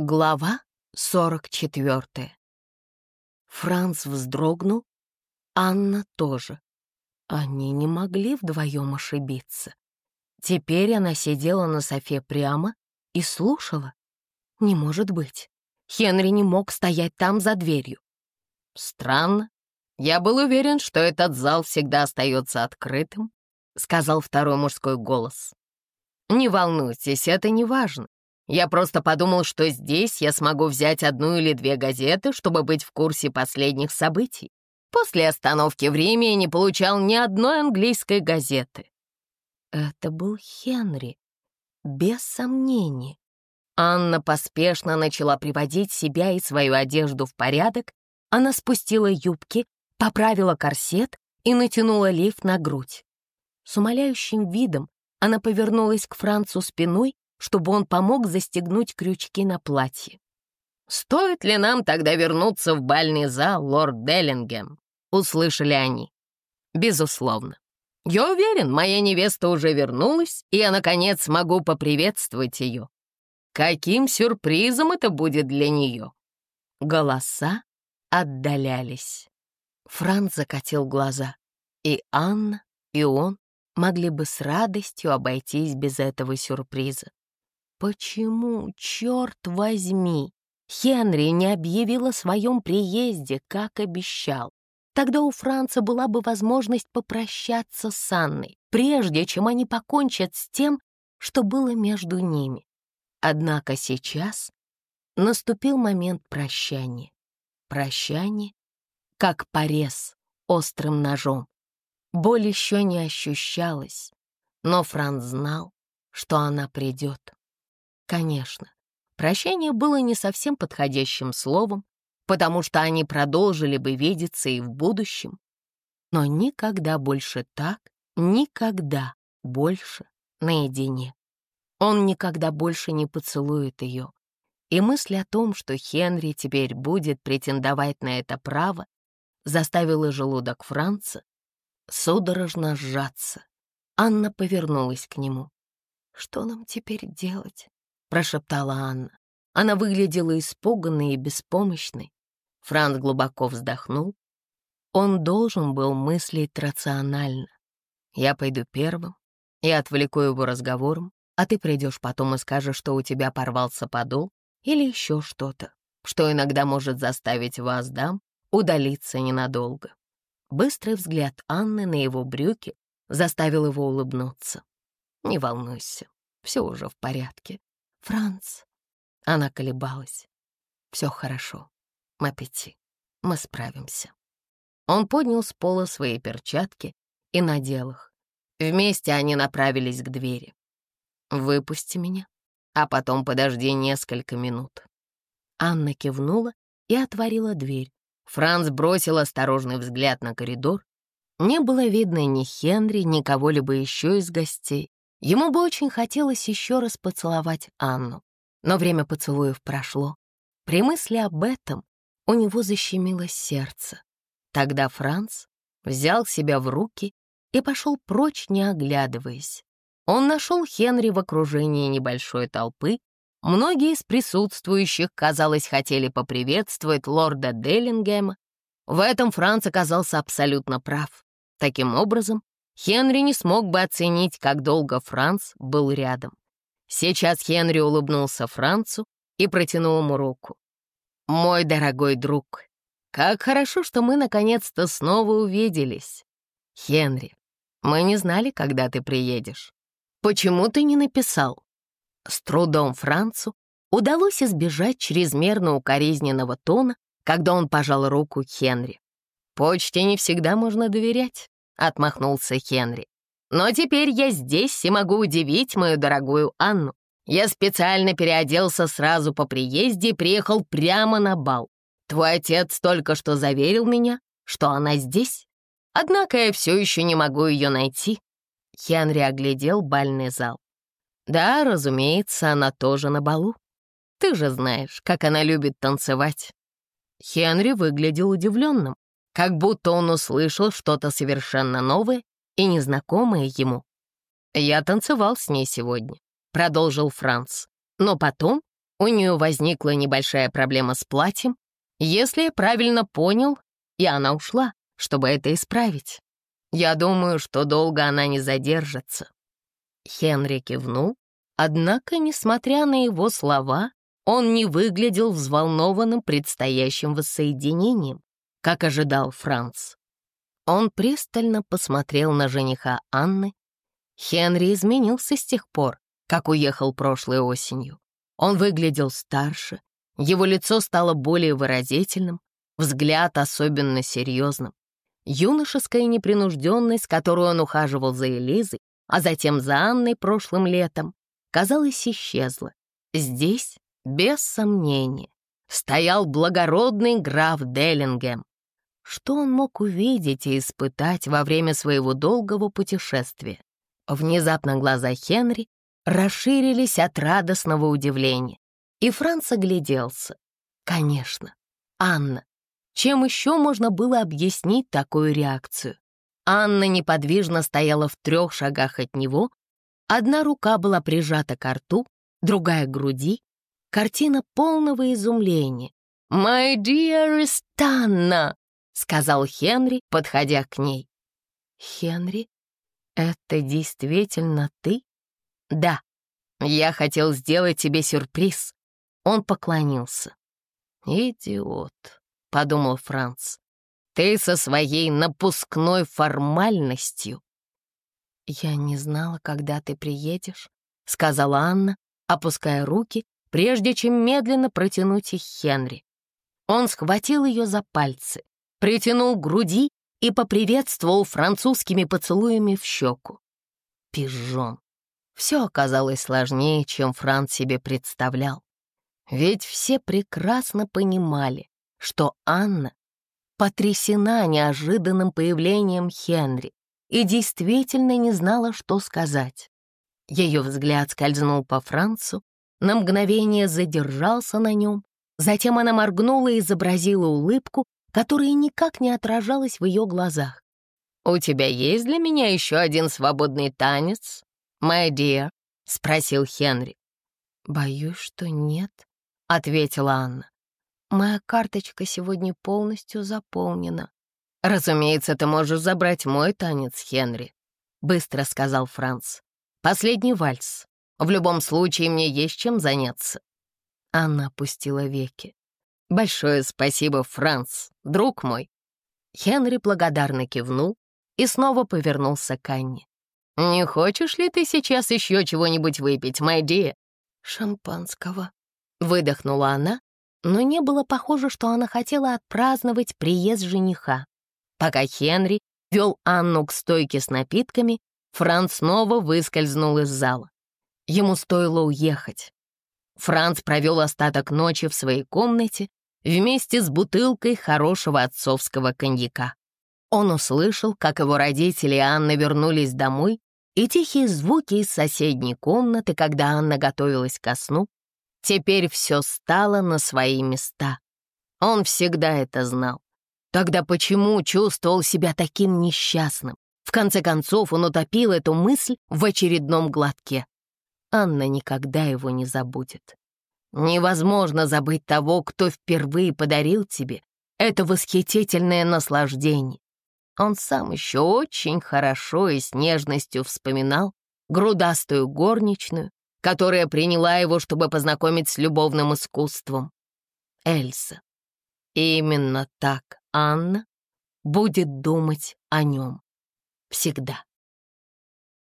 Глава 44 Франц вздрогнул, Анна тоже. Они не могли вдвоем ошибиться. Теперь она сидела на софе прямо и слушала. Не может быть. Хенри не мог стоять там за дверью. Странно. Я был уверен, что этот зал всегда остается открытым, сказал второй мужской голос. Не волнуйтесь, это не важно. Я просто подумал, что здесь я смогу взять одну или две газеты, чтобы быть в курсе последних событий. После остановки в Риме я не получал ни одной английской газеты. Это был Хенри, без сомнений. Анна поспешно начала приводить себя и свою одежду в порядок. Она спустила юбки, поправила корсет и натянула лиф на грудь. С умоляющим видом она повернулась к Францу спиной чтобы он помог застегнуть крючки на платье. «Стоит ли нам тогда вернуться в бальный зал, лорд Деллингем?» — услышали они. «Безусловно. Я уверен, моя невеста уже вернулась, и я, наконец, смогу поприветствовать ее. Каким сюрпризом это будет для нее?» Голоса отдалялись. Франц закатил глаза. И Анна, и он могли бы с радостью обойтись без этого сюрприза. Почему, черт возьми, Хенри не объявил о своем приезде, как обещал? Тогда у Франца была бы возможность попрощаться с Анной, прежде чем они покончат с тем, что было между ними. Однако сейчас наступил момент прощания. Прощание, как порез острым ножом. Боль еще не ощущалась, но Франц знал, что она придет. Конечно, прощение было не совсем подходящим словом, потому что они продолжили бы видеться и в будущем. Но никогда больше так, никогда больше наедине. Он никогда больше не поцелует ее. И мысль о том, что Хенри теперь будет претендовать на это право, заставила желудок Франца судорожно сжаться. Анна повернулась к нему. «Что нам теперь делать?» — прошептала Анна. Она выглядела испуганной и беспомощной. Франц глубоко вздохнул. Он должен был мыслить рационально. «Я пойду первым и отвлеку его разговором, а ты придешь потом и скажешь, что у тебя порвался подол или еще что-то, что иногда может заставить вас, дам, удалиться ненадолго». Быстрый взгляд Анны на его брюки заставил его улыбнуться. «Не волнуйся, все уже в порядке. «Франц!» Она колебалась. «Все хорошо. Маппети, мы справимся». Он поднял с пола свои перчатки и надел их. Вместе они направились к двери. «Выпусти меня, а потом подожди несколько минут». Анна кивнула и отворила дверь. Франц бросил осторожный взгляд на коридор. Не было видно ни Хенри, ни кого-либо еще из гостей. Ему бы очень хотелось еще раз поцеловать Анну, но время поцелуев прошло. При мысли об этом у него защемило сердце. Тогда Франц взял себя в руки и пошел прочь, не оглядываясь. Он нашел Хенри в окружении небольшой толпы. Многие из присутствующих, казалось, хотели поприветствовать лорда Деллингема. В этом Франц оказался абсолютно прав. Таким образом, Хенри не смог бы оценить, как долго Франц был рядом. Сейчас Хенри улыбнулся Францу и протянул ему руку. «Мой дорогой друг, как хорошо, что мы наконец-то снова увиделись. Хенри, мы не знали, когда ты приедешь. Почему ты не написал?» С трудом Францу удалось избежать чрезмерно укоризненного тона, когда он пожал руку Хенри. Почте не всегда можно доверять. — отмахнулся Хенри. «Но теперь я здесь и могу удивить мою дорогую Анну. Я специально переоделся сразу по приезде и приехал прямо на бал. Твой отец только что заверил меня, что она здесь. Однако я все еще не могу ее найти». Хенри оглядел бальный зал. «Да, разумеется, она тоже на балу. Ты же знаешь, как она любит танцевать». Хенри выглядел удивленным как будто он услышал что-то совершенно новое и незнакомое ему. «Я танцевал с ней сегодня», — продолжил Франц. «Но потом У нее возникла небольшая проблема с платьем, если я правильно понял, и она ушла, чтобы это исправить. Я думаю, что долго она не задержится». Хенри кивнул, однако, несмотря на его слова, он не выглядел взволнованным предстоящим воссоединением, как ожидал Франц. Он пристально посмотрел на жениха Анны. Хенри изменился с тех пор, как уехал прошлой осенью. Он выглядел старше, его лицо стало более выразительным, взгляд особенно серьезным. Юношеская непринужденность, с которой он ухаживал за Элизой, а затем за Анной прошлым летом, казалось, исчезла. Здесь, без сомнения, стоял благородный граф Деллингем. Что он мог увидеть и испытать во время своего долгого путешествия? Внезапно глаза Хенри расширились от радостного удивления, и Франц огляделся. Конечно, Анна. Чем еще можно было объяснить такую реакцию? Анна неподвижно стояла в трех шагах от него, одна рука была прижата к рту, другая — к груди. Картина полного изумления. «My dearest Анна!» — сказал Хенри, подходя к ней. «Хенри, это действительно ты?» «Да, я хотел сделать тебе сюрприз». Он поклонился. «Идиот», — подумал Франц. «Ты со своей напускной формальностью». «Я не знала, когда ты приедешь», — сказала Анна, опуская руки, прежде чем медленно протянуть их Хенри. Он схватил ее за пальцы притянул к груди и поприветствовал французскими поцелуями в щеку. Пижон. Все оказалось сложнее, чем Франц себе представлял. Ведь все прекрасно понимали, что Анна потрясена неожиданным появлением Хенри и действительно не знала, что сказать. Ее взгляд скользнул по Францу, на мгновение задержался на нем, затем она моргнула и изобразила улыбку, которая никак не отражалась в ее глазах. «У тебя есть для меня еще один свободный танец, my dear?» — спросил Хенри. «Боюсь, что нет», — ответила Анна. «Моя карточка сегодня полностью заполнена». «Разумеется, ты можешь забрать мой танец, Хенри», — быстро сказал Франц. «Последний вальс. В любом случае мне есть чем заняться». Анна опустила веки. «Большое спасибо, Франц, друг мой». Хенри благодарно кивнул и снова повернулся к Анне. «Не хочешь ли ты сейчас еще чего-нибудь выпить, Майди?» «Шампанского», — выдохнула она, но не было похоже, что она хотела отпраздновать приезд жениха. Пока Хенри вел Анну к стойке с напитками, Франц снова выскользнул из зала. Ему стоило уехать. Франц провел остаток ночи в своей комнате, вместе с бутылкой хорошего отцовского коньяка. Он услышал, как его родители и Анна вернулись домой, и тихие звуки из соседней комнаты, когда Анна готовилась ко сну. Теперь все стало на свои места. Он всегда это знал. Тогда почему чувствовал себя таким несчастным? В конце концов, он утопил эту мысль в очередном глотке. Анна никогда его не забудет. Невозможно забыть того, кто впервые подарил тебе это восхитительное наслаждение. Он сам еще очень хорошо и с нежностью вспоминал грудастую горничную, которая приняла его, чтобы познакомить с любовным искусством. Эльса. именно так Анна будет думать о нем. Всегда.